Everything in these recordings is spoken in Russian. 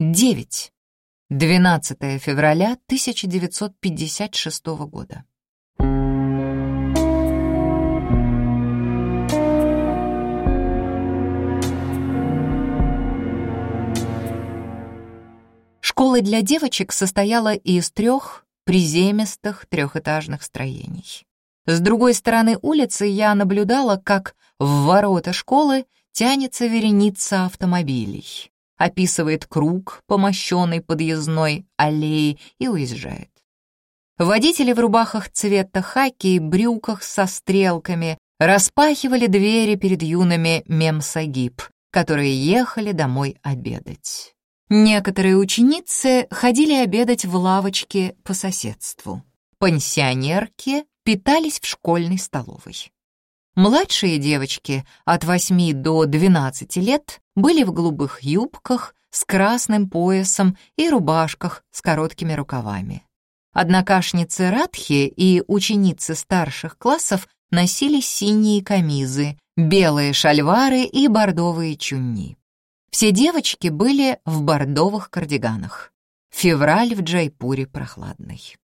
Девять. 12 февраля 1956 года. Школа для девочек состояла из трех приземистых трехэтажных строений. С другой стороны улицы я наблюдала, как в ворота школы тянется вереница автомобилей, описывает круг по мощенной подъездной аллее и уезжает. Водители в рубахах цвета хаки и брюках со стрелками распахивали двери перед юными мемсагиб, которые ехали домой обедать. Некоторые ученицы ходили обедать в лавочке по соседству. Пансионерки питались в школьной столовой. Младшие девочки от 8 до 12 лет были в голубых юбках с красным поясом и рубашках с короткими рукавами. Однокашницы Радхи и ученицы старших классов носили синие камизы, белые шальвары и бордовые чунни. Все девочки были в бордовых кардиганах. Февраль в Джайпуре прохладный.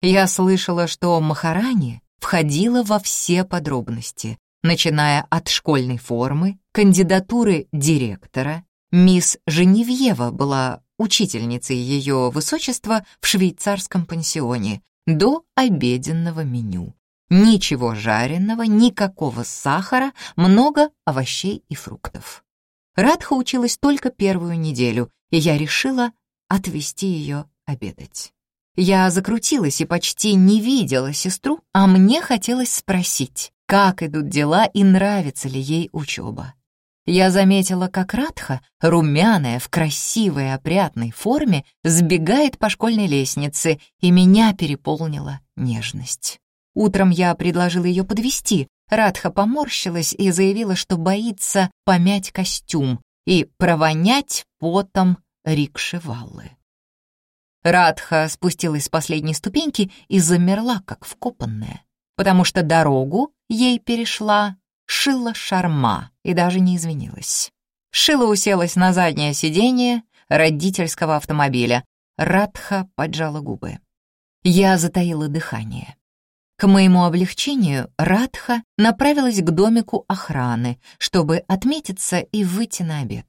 Я слышала, что Махарани входила во все подробности, начиная от школьной формы, кандидатуры директора. Мисс Женевьева была учительницей ее высочества в швейцарском пансионе до обеденного меню. Ничего жареного, никакого сахара, много овощей и фруктов. Радха училась только первую неделю, и я решила отвезти ее обедать. Я закрутилась и почти не видела сестру, а мне хотелось спросить, как идут дела и нравится ли ей учеба. Я заметила, как Радха, румяная, в красивой, опрятной форме, сбегает по школьной лестнице, и меня переполнила нежность. Утром я предложила ее подвести. Радха поморщилась и заявила, что боится помять костюм и провонять потом рикшевалы. Радха спустилась с последней ступеньки и замерла, как вкопанная, потому что дорогу ей перешла Шила Шарма и даже не извинилась. Шила уселась на заднее сиденье родительского автомобиля. Радха поджала губы. Я затаила дыхание. К моему облегчению Радха направилась к домику охраны, чтобы отметиться и выйти на обед.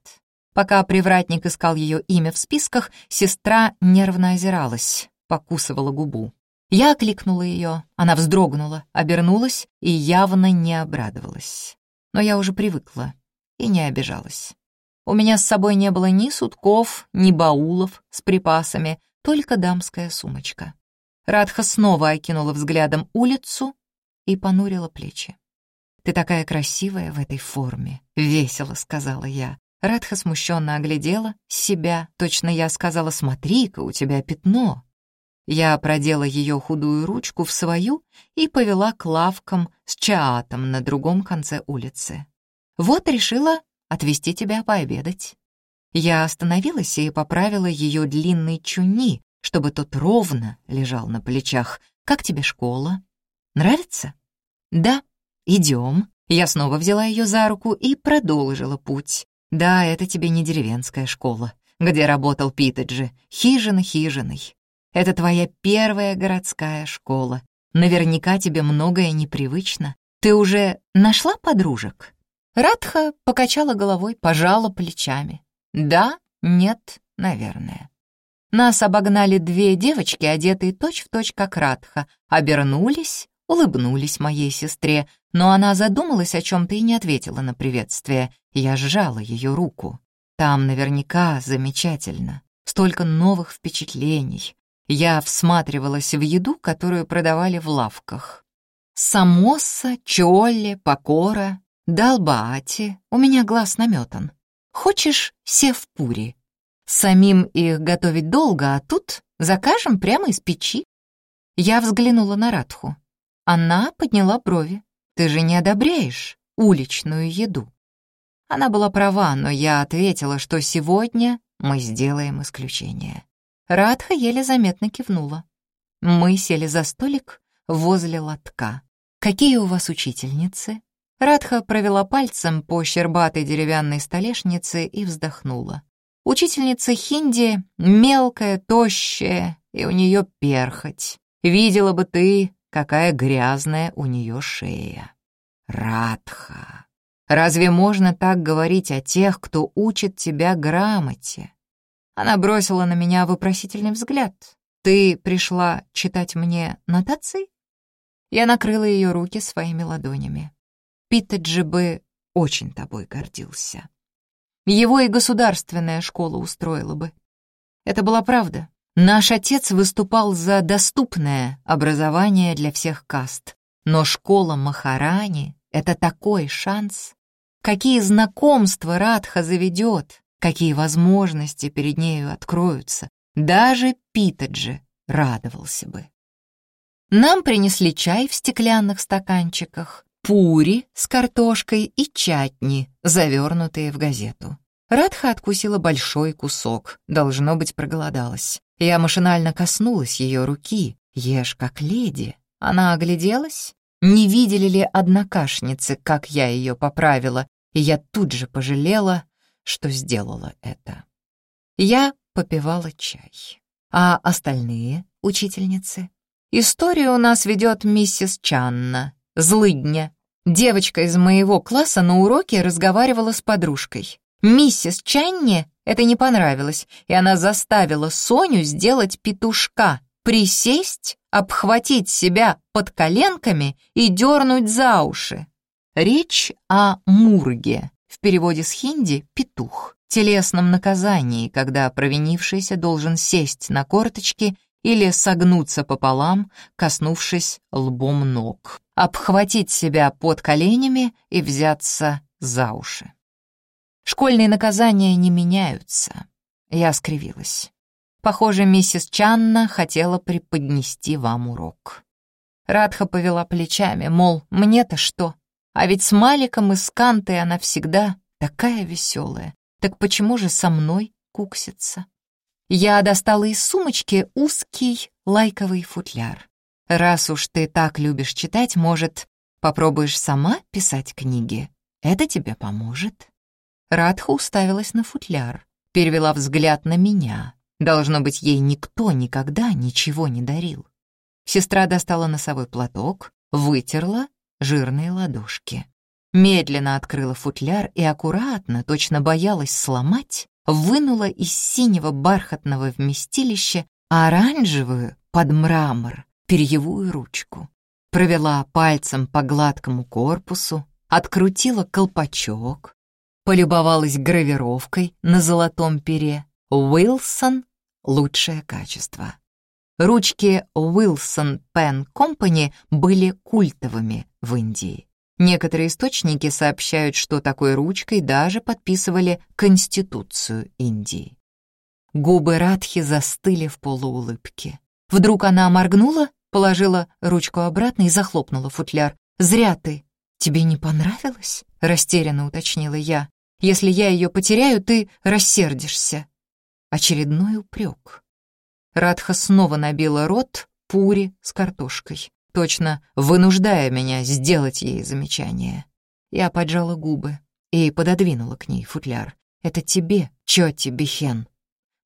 Пока привратник искал ее имя в списках, сестра нервно озиралась, покусывала губу. Я окликнула ее, она вздрогнула, обернулась и явно не обрадовалась. Но я уже привыкла и не обижалась. У меня с собой не было ни сутков, ни баулов с припасами, только дамская сумочка. Радха снова окинула взглядом улицу и понурила плечи. «Ты такая красивая в этой форме», — весело сказала я. Радха смущенно оглядела себя. Точно я сказала, смотри-ка, у тебя пятно. Я продела ее худую ручку в свою и повела к лавкам с чаатом на другом конце улицы. Вот решила отвезти тебя пообедать. Я остановилась и поправила ее длинный чуни, чтобы тот ровно лежал на плечах. Как тебе школа? Нравится? Да, идем. Я снова взяла ее за руку и продолжила путь. Да, это тебе не деревенская школа, где работал Питаджи, хижина хижиной. Это твоя первая городская школа. Наверняка тебе многое непривычно. Ты уже нашла подружек?» Радха покачала головой, пожала плечами. «Да, нет, наверное». Нас обогнали две девочки, одетые точь-в-точь точь как Радха, обернулись, улыбнулись моей сестре, но она задумалась о чем-то и не ответила на приветствие. Я сжала ее руку. Там наверняка замечательно. Столько новых впечатлений. Я всматривалась в еду, которую продавали в лавках. Самоса, чолли, покора, далбаати. У меня глаз наметан. Хочешь севпури? Самим их готовить долго, а тут закажем прямо из печи. Я взглянула на Радху. Она подняла брови. Ты же не одобряешь уличную еду. Она была права, но я ответила, что сегодня мы сделаем исключение. Радха еле заметно кивнула. Мы сели за столик возле лотка. «Какие у вас учительницы?» Радха провела пальцем по щербатой деревянной столешнице и вздохнула. Учительница хинди мелкая, тощая, и у нее перхоть. Видела бы ты, какая грязная у нее шея. Радха. Разве можно так говорить о тех, кто учит тебя грамоте? Она бросила на меня вопросительный взгляд. Ты пришла читать мне нотации? Я накрыла ее руки своими ладонями. Питаджи бы очень тобой гордился. Его и государственная школа устроила бы. Это была правда. Наш отец выступал за доступное образование для всех каст, но школа Махарани — это такой шанс. Какие знакомства Радха заведет, какие возможности перед нею откроются. Даже Питаджи радовался бы. Нам принесли чай в стеклянных стаканчиках, пури с картошкой и чатни, завернутые в газету. Радха откусила большой кусок, должно быть, проголодалась. Я машинально коснулась ее руки. «Ешь как леди». Она огляделась. Не видели ли однокашницы, как я ее поправила, и я тут же пожалела, что сделала это. Я попивала чай. А остальные учительницы? Историю у нас ведет миссис Чанна, злыдня. Девочка из моего класса на уроке разговаривала с подружкой. Миссис Чанне это не понравилось, и она заставила Соню сделать петушка, присесть, обхватить себя под коленками и дернуть за уши. Речь о мурге, в переводе с хинди «петух», телесном наказании, когда провинившийся должен сесть на корточки или согнуться пополам, коснувшись лбом ног, обхватить себя под коленями и взяться за уши. Школьные наказания не меняются. Я скривилась. Похоже, миссис Чанна хотела преподнести вам урок. Радха повела плечами, мол, мне-то что? А ведь с Маликом и с Кантой она всегда такая веселая. Так почему же со мной куксится? Я достала из сумочки узкий лайковый футляр. Раз уж ты так любишь читать, может, попробуешь сама писать книги? Это тебе поможет. Радха уставилась на футляр, перевела взгляд на меня. Должно быть, ей никто никогда ничего не дарил. Сестра достала носовой платок, вытерла жирные ладошки. Медленно открыла футляр и аккуратно, точно боялась сломать, вынула из синего бархатного вместилища оранжевую под мрамор перьевую ручку. Провела пальцем по гладкому корпусу, открутила колпачок, полюбовалась гравировкой на золотом пере. Уилсон — лучшее качество. Ручки Wilson Pen Company были культовыми в Индии. Некоторые источники сообщают, что такой ручкой даже подписывали Конституцию Индии. Губы Радхи застыли в полуулыбке. Вдруг она моргнула, положила ручку обратно и захлопнула футляр. «Зря ты. Тебе не понравилось?» — растерянно уточнила я. «Если я ее потеряю, ты рассердишься». Очередной упрек. Радха снова набила рот пури с картошкой точно вынуждая меня сделать ей замечание. Я поджала губы и пододвинула к ней футляр. «Это тебе, Чоти Бихен,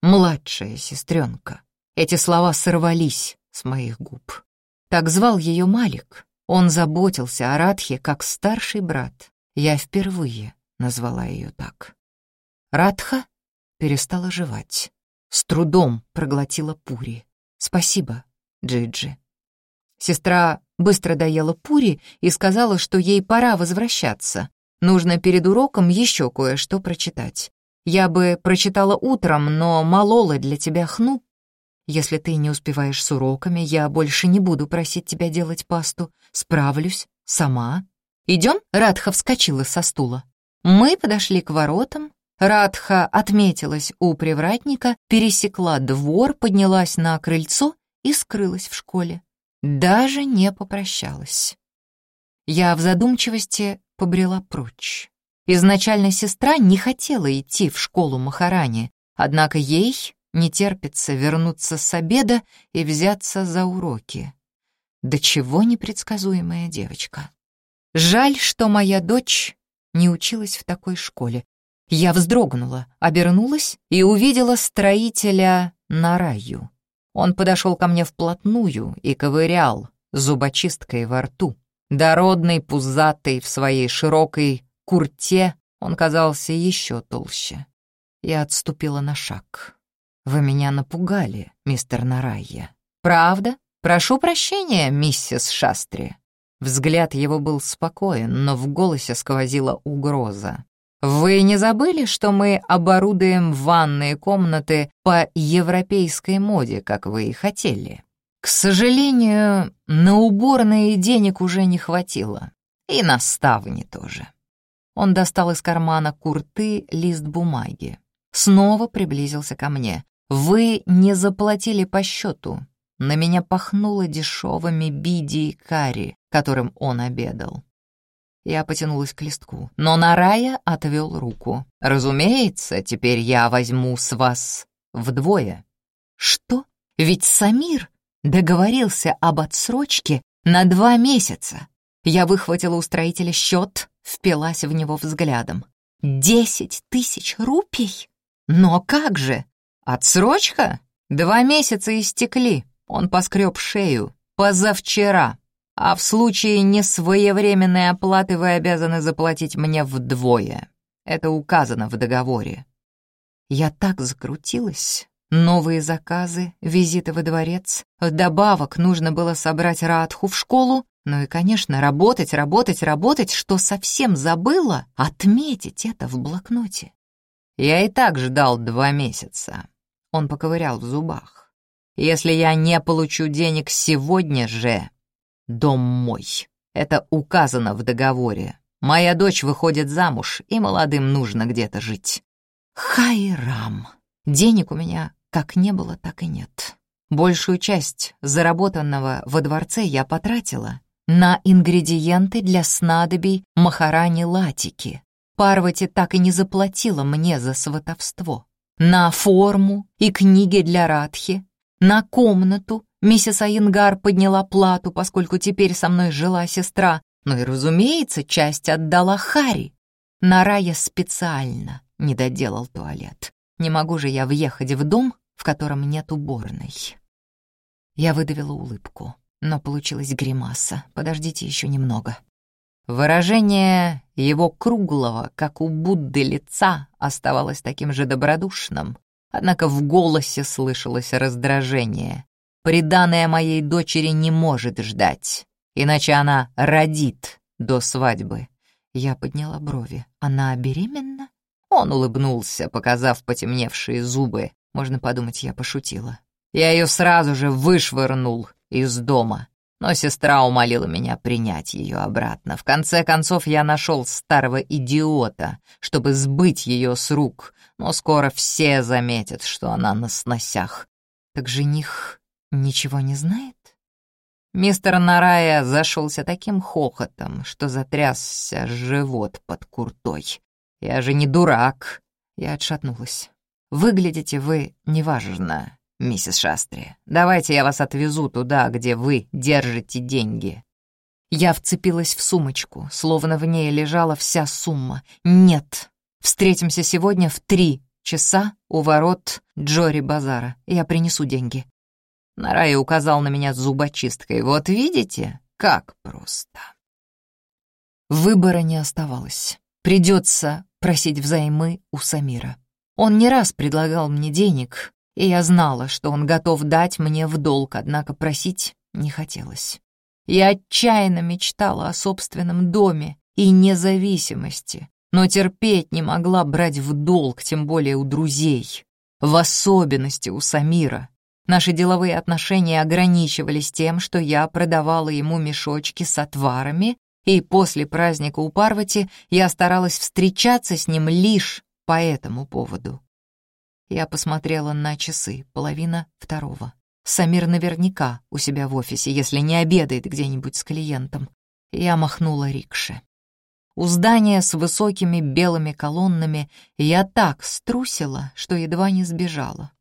младшая сестренка». Эти слова сорвались с моих губ. Так звал ее Малик. Он заботился о Радхе как старший брат. Я впервые назвала ее так. Радха перестала жевать. С трудом проглотила пури. «Спасибо, Джиджи». Сестра быстро доела пури и сказала, что ей пора возвращаться. Нужно перед уроком еще кое-что прочитать. Я бы прочитала утром, но молола для тебя хну. Если ты не успеваешь с уроками, я больше не буду просить тебя делать пасту. Справлюсь сама. Идем? Радха вскочила со стула. Мы подошли к воротам. Радха отметилась у привратника, пересекла двор, поднялась на крыльцо и скрылась в школе даже не попрощалась. Я в задумчивости побрела прочь. Изначально сестра не хотела идти в школу Махарани, однако ей не терпится вернуться с обеда и взяться за уроки. До чего непредсказуемая девочка. Жаль, что моя дочь не училась в такой школе. Я вздрогнула, обернулась и увидела строителя Нараю. Он подошел ко мне вплотную и ковырял зубочисткой во рту. Дородный, пузатый, в своей широкой курте, он казался еще толще. Я отступила на шаг. «Вы меня напугали, мистер Нарайя». «Правда? Прошу прощения, миссис Шастри». Взгляд его был спокоен, но в голосе сквозила угроза. «Вы не забыли, что мы оборудуем ванные комнаты по европейской моде, как вы и хотели?» К сожалению, на уборные денег уже не хватило. И на ставни тоже. Он достал из кармана курты лист бумаги. Снова приблизился ко мне. «Вы не заплатили по счету. На меня пахнуло дешевыми биди и карри, которым он обедал. Я потянулась к листку, но Нарая отвел руку. «Разумеется, теперь я возьму с вас вдвое». «Что? Ведь Самир договорился об отсрочке на два месяца». Я выхватила у строителя счет, впилась в него взглядом. «Десять тысяч рупий? Но как же? Отсрочка? Два месяца истекли». Он поскреб шею. «Позавчера» а в случае несвоевременной оплаты вы обязаны заплатить мне вдвое. Это указано в договоре». Я так закрутилась. Новые заказы, визиты во дворец. Вдобавок нужно было собрать Радху в школу, ну и, конечно, работать, работать, работать, что совсем забыла отметить это в блокноте. Я и так ждал два месяца. Он поковырял в зубах. Если я не получу денег сегодня же, Дом мой. Это указано в договоре. Моя дочь выходит замуж, и молодым нужно где-то жить. Хайрам. Денег у меня как не было, так и нет. Большую часть заработанного во дворце я потратила на ингредиенты для снадобий Махарани Латики. Парвати так и не заплатила мне за сватовство. На форму и книги для Радхи, на комнату Миссис Айенгар подняла плату, поскольку теперь со мной жила сестра, но и, разумеется, часть отдала Хари. Нарая специально не доделал туалет. Не могу же я въехать в дом, в котором нет уборной. Я выдавила улыбку, но получилась гримаса. Подождите еще немного. Выражение его круглого, как у Будды лица, оставалось таким же добродушным, однако в голосе слышалось раздражение. Приданное моей дочери не может ждать, иначе она родит до свадьбы. Я подняла брови. Она беременна? Он улыбнулся, показав потемневшие зубы. Можно подумать, я пошутила. Я ее сразу же вышвырнул из дома, но сестра умолила меня принять ее обратно. В конце концов, я нашел старого идиота, чтобы сбыть ее с рук, но скоро все заметят, что она на сносях. Так жених Ничего не знает? Мистер Нарая зашелся таким хохотом, что затрясся живот под куртой. «Я же не дурак!» Я отшатнулась. «Выглядите вы неважно, миссис Шастри. Давайте я вас отвезу туда, где вы держите деньги». Я вцепилась в сумочку, словно в ней лежала вся сумма. «Нет, встретимся сегодня в три часа у ворот Джори Базара. Я принесу деньги. Нарай указал на меня зубочисткой. «Вот видите, как просто». Выбора не оставалось. Придется просить взаймы у Самира. Он не раз предлагал мне денег, и я знала, что он готов дать мне в долг, однако просить не хотелось. Я отчаянно мечтала о собственном доме и независимости, но терпеть не могла брать в долг, тем более у друзей, в особенности у Самира, Наши деловые отношения ограничивались тем, что я продавала ему мешочки с отварами, и после праздника у Парвати я старалась встречаться с ним лишь по этому поводу. Я посмотрела на часы, половина второго. Самир наверняка у себя в офисе, если не обедает где-нибудь с клиентом. Я махнула рикше. У здания с высокими белыми колоннами я так струсила, что едва не сбежала.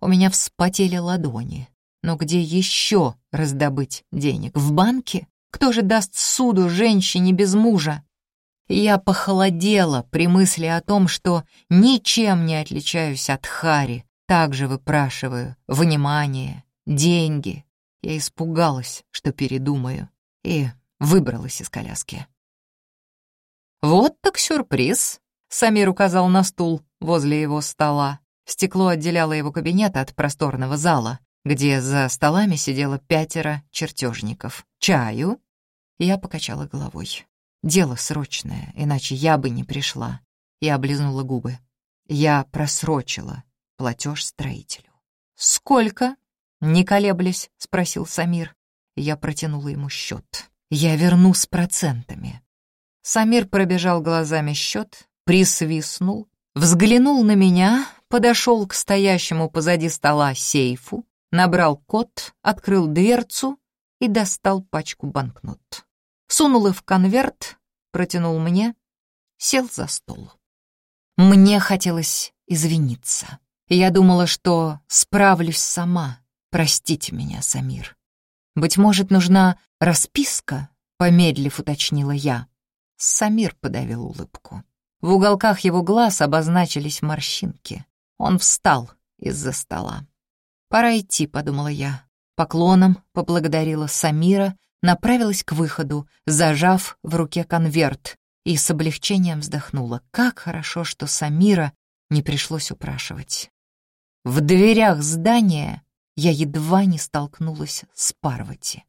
У меня вспотели ладони. Но где еще раздобыть денег? В банке? Кто же даст суду женщине без мужа? Я похолодела при мысли о том, что ничем не отличаюсь от Хари, также выпрашиваю внимание, деньги. Я испугалась, что передумаю, и выбралась из коляски. «Вот так сюрприз!» — Самир указал на стул возле его стола. Стекло отделяло его кабинет от просторного зала, где за столами сидело пятеро чертежников. «Чаю?» Я покачала головой. «Дело срочное, иначе я бы не пришла». Я облизнула губы. Я просрочила платеж строителю. «Сколько?» — не колеблясь, спросил Самир. Я протянула ему счет. «Я верну с процентами». Самир пробежал глазами счет, присвистнул, взглянул на меня, подошел к стоящему позади стола сейфу, набрал код, открыл дверцу и достал пачку банкнот. Сунул их в конверт, протянул мне, сел за стол. Мне хотелось извиниться. Я думала, что справлюсь сама. Простите меня, Самир. Быть может, нужна расписка, помедлив уточнила я. Самир подавил улыбку. В уголках его глаз обозначились морщинки. Он встал из-за стола. «Пора идти», — подумала я. Поклоном поблагодарила Самира, направилась к выходу, зажав в руке конверт, и с облегчением вздохнула. Как хорошо, что Самира не пришлось упрашивать. В дверях здания я едва не столкнулась с Парвати.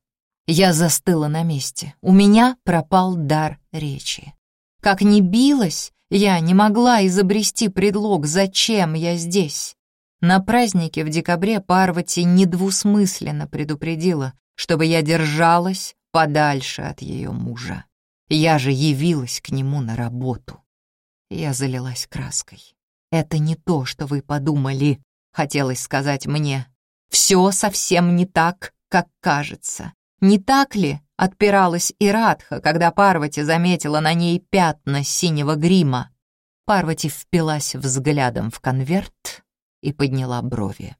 Я застыла на месте. У меня пропал дар речи. Как ни билась, я не могла изобрести предлог, зачем я здесь. На празднике в декабре Парвати недвусмысленно предупредила, чтобы я держалась подальше от ее мужа. Я же явилась к нему на работу. Я залилась краской. «Это не то, что вы подумали», — хотелось сказать мне. «Все совсем не так, как кажется. Не так ли?» — отпиралась Ирадха, когда Парвати заметила на ней пятна синего грима. Парвати впилась взглядом в конверт и подняла брови.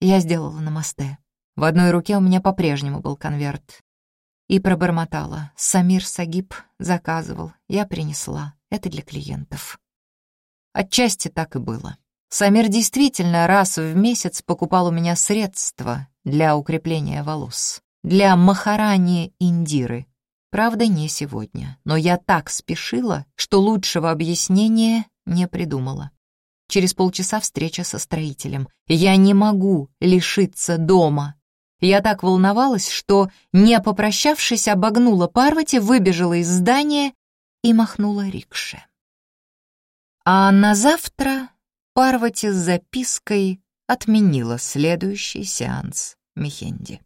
Я сделала намасте. В одной руке у меня по-прежнему был конверт. И пробормотала. Самир Сагиб заказывал, я принесла. Это для клиентов. Отчасти так и было. Самир действительно раз в месяц покупал у меня средства для укрепления волос, для махарани Индиры. Правда, не сегодня, но я так спешила, что лучшего объяснения не придумала. Через полчаса встреча со строителем. Я не могу лишиться дома. Я так волновалась, что, не попрощавшись, обогнула Парвати, выбежала из здания и махнула рикше. А на завтра Парвати с запиской отменила следующий сеанс Мехенди.